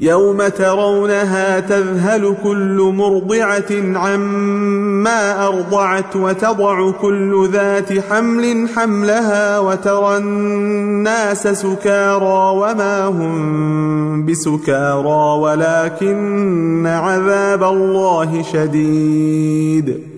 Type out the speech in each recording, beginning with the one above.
يوم ترونها تذهل كل مرضعة عما أرضعت وتضع كل ذات حمل حملها وترى الناس سكارى وما هم بسكارى ولكن عذاب الله شديد.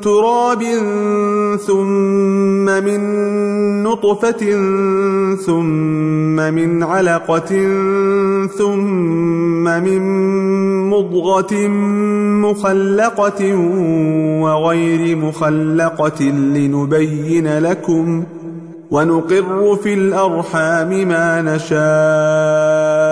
تراب ثم من نطفة ثم من علقة ثم من مضغة مخلقة وغير مخلقة لنبين لكم ونقر في الأرحام ما نشاء.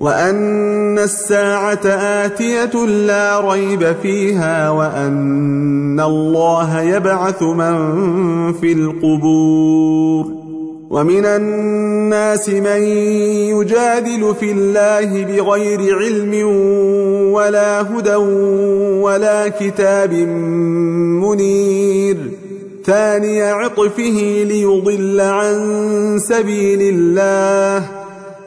وان الساعة اتيه لا ريب فيها وان الله يبعث من في القبور ومن الناس من يجادل في الله بغير علم ولا هدى ولا كتاب منير ثاني عطفه ليضل عن سبيل الله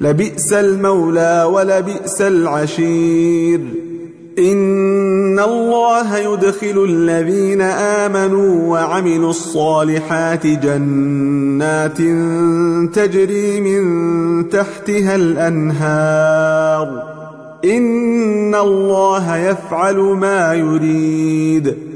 لبئس المولى ولبئس العشير. إن الله يدخل الذين آمنوا وعملوا الصالحات جنات تجري من تحتها الأنهار. إن الله يفعل ما يريد.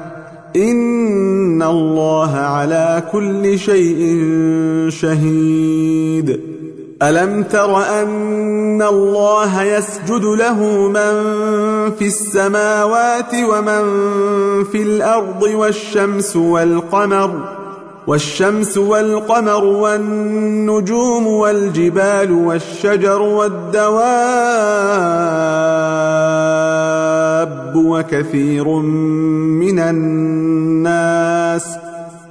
إن الله على كل شيء شهيد. ألم تر أن الله يسجد له من في السماوات ومن في الأرض والشمس والقمر والشمس والقمر والنجوم والجبال والشجر والدواب وكثير من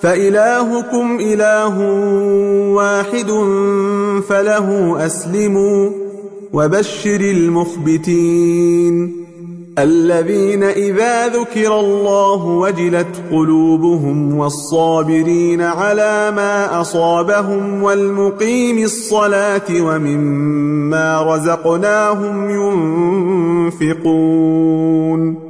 فإلهكم إله واحد فله أسلموا وبشر المخبتين الذين إذا ذكر الله وجلت قلوبهم والصابرين على ما أصابهم والمقيم الصلاة ومما رزقناهم ينفقون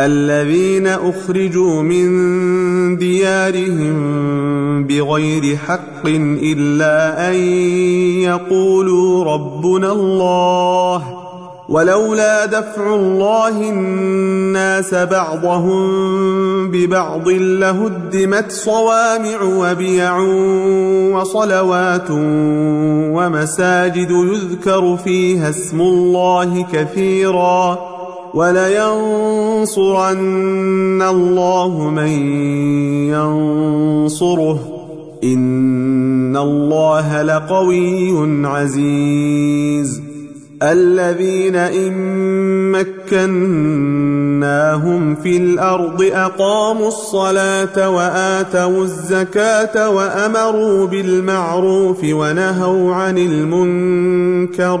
الذين أخرجوا من ديارهم بغير حق إلا أن يقولوا ربنا الله ولولا دفع الله الناس بعضهم ببعض لهدمت صوامع وبيع وصلوات ومساجد يذكر فيها اسم الله كثيرا ولينصرن الله من ينصره. إن الله لقوي عزيز. الذين إن مكناهم في الأرض أقاموا الصلاة وآتوا الزكاة وأمروا بالمعروف ونهوا عن المنكر.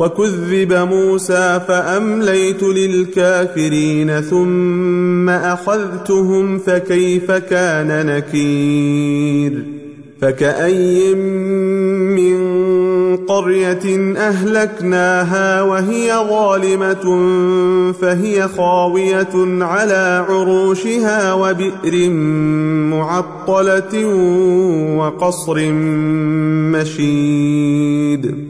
وكذب موسى فأمليت للكافرين ثم أخذتهم فكيف كان نكير؟ فكاين من قرية أهلكناها وهي ظالمة فهي خاوية على عروشها وبئر معطلة وقصر مشيد.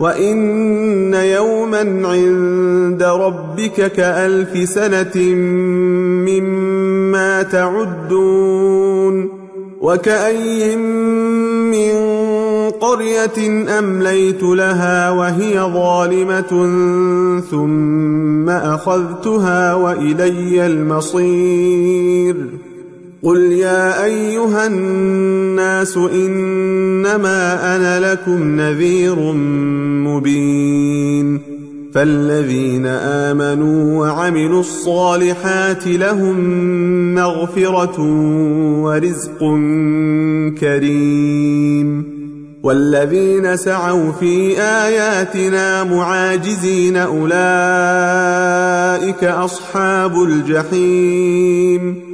وان يوما عند ربك كالف سنه مما تعدون وكاين من قريه امليت لها وهي ظالمه ثم اخذتها والي المصير قل يا ايها الناس انما أنا لكم نذير مبين فالذين امنوا وعملوا الصالحات لهم مغفره ورزق كريم والذين سعوا في آياتنا معاجزين أولئك أصحاب الجحيم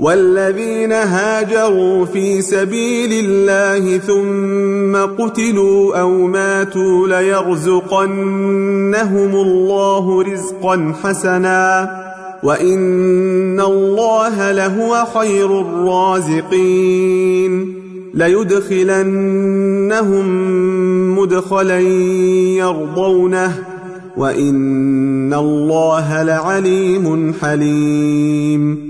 والذين هاجروا في سبيل الله ثم قتلوا أو ماتوا ليرزقنهم الله رزقا حسنا وإن الله لهو خير الرازقين ليدخلنهم مدخلا يرضونه وإن الله لعليم حليم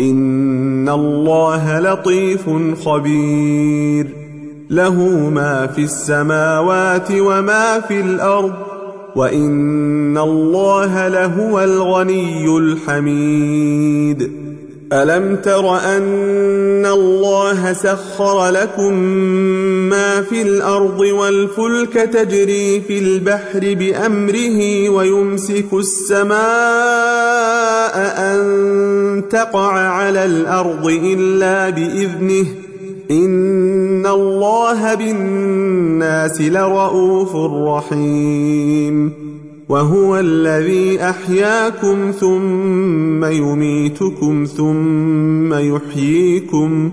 إن الله لطيف خبير. له ما في السماوات وما في الأرض وإن الله لهو الغني الحميد. ألم تر أن الله سخر لكم ما في الأرض والفلك تجري في البحر بأمره ويمسك السماء أن تقع على الأرض إلا بإذنه. إن الله بالناس لرؤوف رحيم. وهو الذي أحياكم ثم يميتكم ثم يحييكم.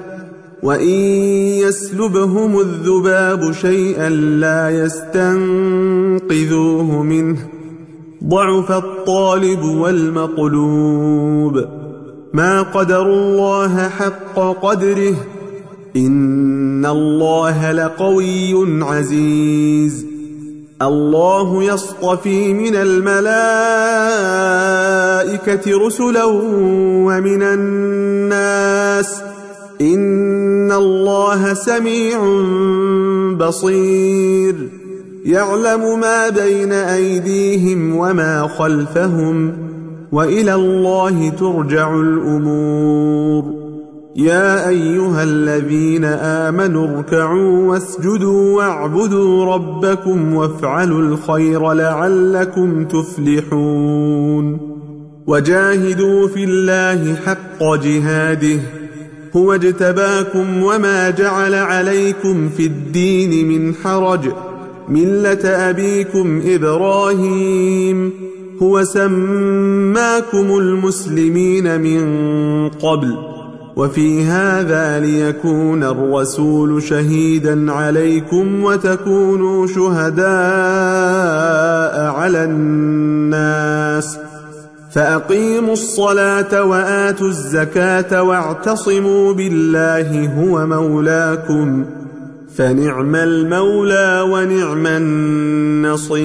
وان يسلبهم الذباب شيئا لا يستنقذوه منه ضعف الطالب والمطلوب ما قدروا الله حق قدره ان الله لقوي عزيز الله يصطفي من الملائكه رسلا ومن الناس ان الله سميع بصير يعلم ما بين ايديهم وما خلفهم والى الله ترجع الأمور يا ايها الذين امنوا اركعوا واسجدوا واعبدوا ربكم وافعلوا الخير لعلكم تفلحون وجاهدوا في الله حق جهاده هو اجتباكم وما جعل عليكم في الدين من حرج. مله ابيكم إبراهيم. هو سماكم المسلمين من قبل. وفي هذا ليكون الرسول شهيدا عليكم وتكونوا شهداء على الناس. فأقيموا الصلاة وآتوا الزكاة واعتصموا بالله هو مولاكم فنعم المولى ونعم النصير.